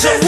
There's a